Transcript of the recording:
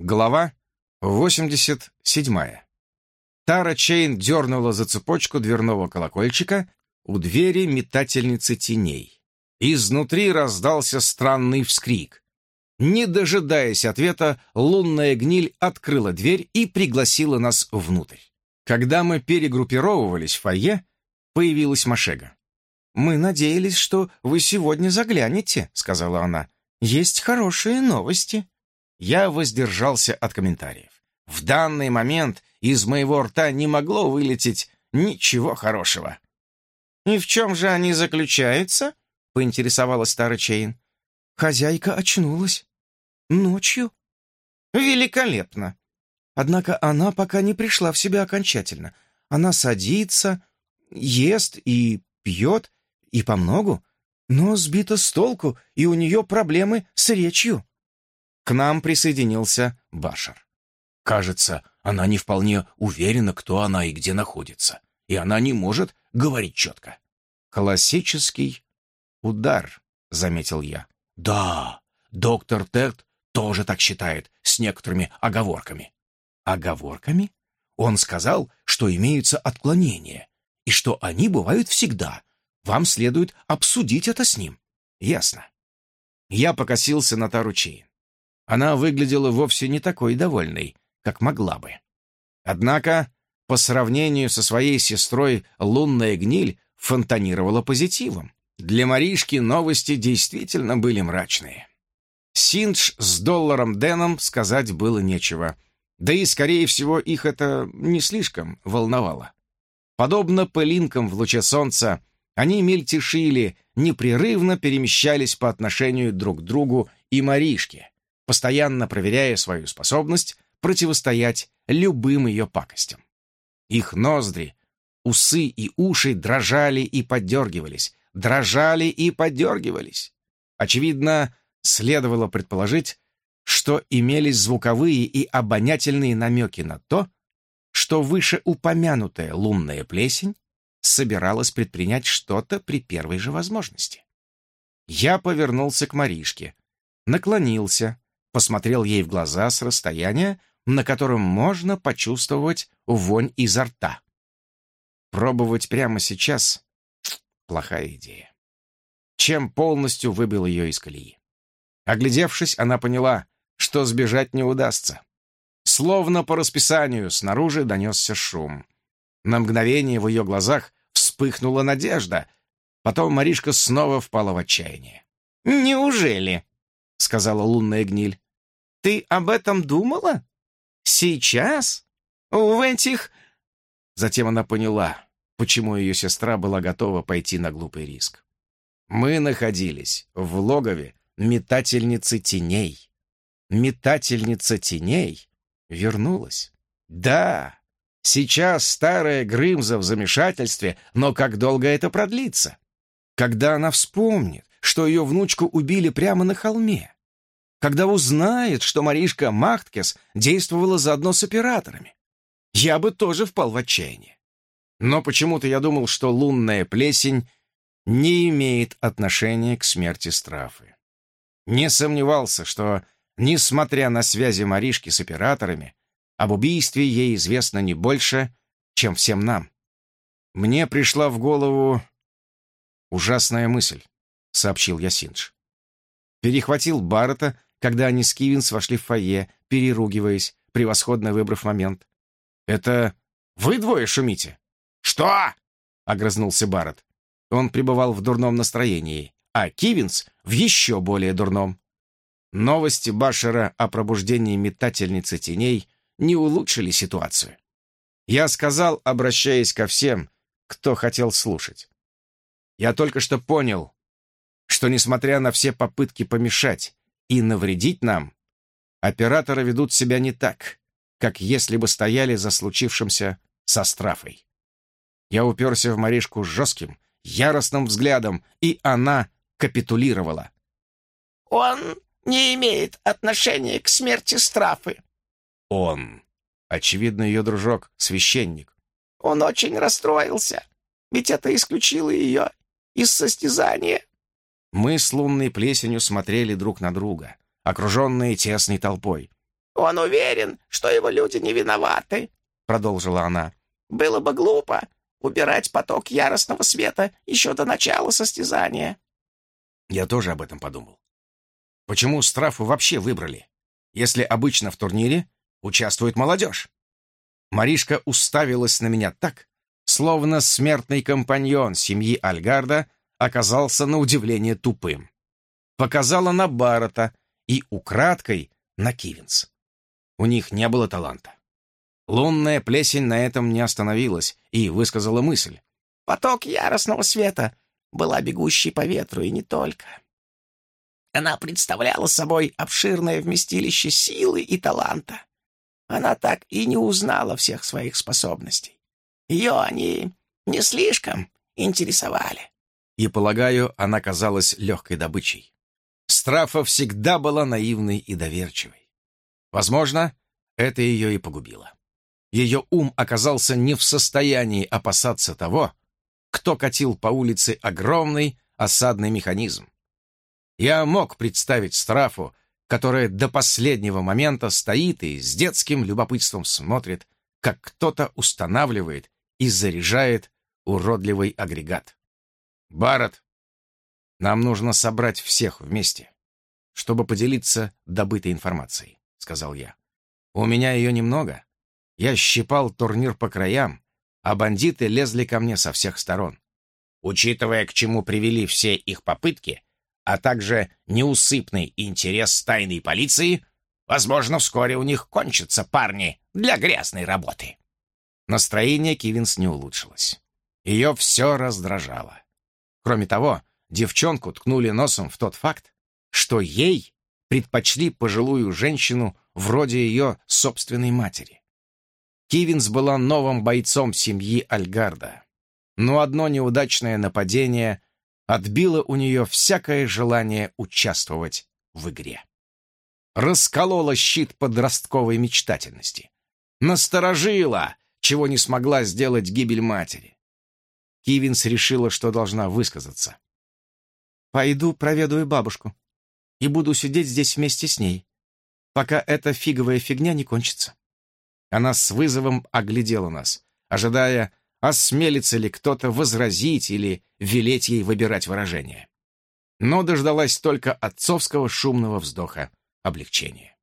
Глава 87. Тара Чейн дернула за цепочку дверного колокольчика у двери метательницы теней. Изнутри раздался странный вскрик. Не дожидаясь ответа, лунная гниль открыла дверь и пригласила нас внутрь. Когда мы перегруппировывались в фойе, появилась Машега. «Мы надеялись, что вы сегодня заглянете», — сказала она. «Есть хорошие новости» я воздержался от комментариев. В данный момент из моего рта не могло вылететь ничего хорошего. «И в чем же они заключаются?» — поинтересовалась старый Чейн. «Хозяйка очнулась. Ночью». «Великолепно!» Однако она пока не пришла в себя окончательно. Она садится, ест и пьет, и помногу, но сбита с толку, и у нее проблемы с речью. К нам присоединился Башар. Кажется, она не вполне уверена, кто она и где находится, и она не может говорить четко. Классический удар, заметил я. Да, доктор Тед тоже так считает, с некоторыми оговорками. Оговорками? Он сказал, что имеются отклонения, и что они бывают всегда. Вам следует обсудить это с ним. Ясно. Я покосился на Тару. Она выглядела вовсе не такой довольной, как могла бы. Однако, по сравнению со своей сестрой, лунная гниль фонтанировала позитивом. Для Маришки новости действительно были мрачные. Синдж с долларом Дэном сказать было нечего. Да и, скорее всего, их это не слишком волновало. Подобно пылинкам в луче солнца, они мельтешили, непрерывно перемещались по отношению друг к другу и Маришке, постоянно проверяя свою способность противостоять любым ее пакостям. Их ноздри, усы и уши дрожали и подергивались, дрожали и подергивались. Очевидно, следовало предположить, что имелись звуковые и обонятельные намеки на то, что вышеупомянутая лунная плесень собиралась предпринять что-то при первой же возможности. Я повернулся к Маришке, наклонился, посмотрел ей в глаза с расстояния, на котором можно почувствовать вонь изо рта. Пробовать прямо сейчас — плохая идея. Чем полностью выбил ее из колеи. Оглядевшись, она поняла, что сбежать не удастся. Словно по расписанию снаружи донесся шум. На мгновение в ее глазах вспыхнула надежда. Потом Маришка снова впала в отчаяние. «Неужели?» — сказала лунная гниль. «Ты об этом думала? Сейчас? В этих...» Затем она поняла, почему ее сестра была готова пойти на глупый риск. Мы находились в логове метательницы теней. Метательница теней вернулась. Да, сейчас старая Грымза в замешательстве, но как долго это продлится? Когда она вспомнит, что ее внучку убили прямо на холме. Когда узнает, что Маришка Махткес действовала заодно с операторами. Я бы тоже впал в отчаяние. Но почему-то я думал, что лунная плесень не имеет отношения к смерти Страфы. Не сомневался, что, несмотря на связи Маришки с операторами, об убийстве ей известно не больше, чем всем нам. Мне пришла в голову ужасная мысль. — сообщил я Синдж. Перехватил Баррета, когда они с Кивинс вошли в фойе, переругиваясь, превосходно выбрав момент. «Это вы двое шумите?» «Что?» — огрызнулся Барретт. Он пребывал в дурном настроении, а Кивинс — в еще более дурном. Новости Башера о пробуждении метательницы теней не улучшили ситуацию. Я сказал, обращаясь ко всем, кто хотел слушать. Я только что понял, что, несмотря на все попытки помешать и навредить нам, операторы ведут себя не так, как если бы стояли за случившимся со страфой. Я уперся в Маришку жестким, яростным взглядом, и она капитулировала. «Он не имеет отношения к смерти Страфы». «Он». Очевидно, ее дружок — священник. «Он очень расстроился, ведь это исключило ее из состязания». Мы с лунной плесенью смотрели друг на друга, окруженные тесной толпой. Он уверен, что его люди не виноваты», — продолжила она. «Было бы глупо убирать поток яростного света еще до начала состязания». Я тоже об этом подумал. Почему Страфу вообще выбрали, если обычно в турнире участвует молодежь? Маришка уставилась на меня так, словно смертный компаньон семьи Альгарда оказался на удивление тупым. Показала на Баррета и украдкой на Кивинс. У них не было таланта. Лунная плесень на этом не остановилась и высказала мысль. «Поток яростного света была бегущей по ветру, и не только. Она представляла собой обширное вместилище силы и таланта. Она так и не узнала всех своих способностей. Ее они не слишком интересовали. И, полагаю, она казалась легкой добычей. Страфа всегда была наивной и доверчивой. Возможно, это ее и погубило. Ее ум оказался не в состоянии опасаться того, кто катил по улице огромный осадный механизм. Я мог представить Страфу, которая до последнего момента стоит и с детским любопытством смотрит, как кто-то устанавливает и заряжает уродливый агрегат. «Барретт, нам нужно собрать всех вместе, чтобы поделиться добытой информацией», — сказал я. «У меня ее немного. Я щипал турнир по краям, а бандиты лезли ко мне со всех сторон. Учитывая, к чему привели все их попытки, а также неусыпный интерес тайной полиции, возможно, вскоре у них кончатся парни для грязной работы. Настроение Кивинс не улучшилось. Ее все раздражало. Кроме того, девчонку ткнули носом в тот факт, что ей предпочли пожилую женщину вроде ее собственной матери. Кивинс была новым бойцом семьи Альгарда, но одно неудачное нападение отбило у нее всякое желание участвовать в игре. Расколола щит подростковой мечтательности. Насторожила, чего не смогла сделать гибель матери. Кивинс решила, что должна высказаться. «Пойду проведаю бабушку и буду сидеть здесь вместе с ней, пока эта фиговая фигня не кончится». Она с вызовом оглядела нас, ожидая, осмелится ли кто-то возразить или велеть ей выбирать выражение. Но дождалась только отцовского шумного вздоха облегчения.